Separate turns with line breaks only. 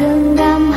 गुडम्